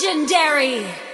Legendary!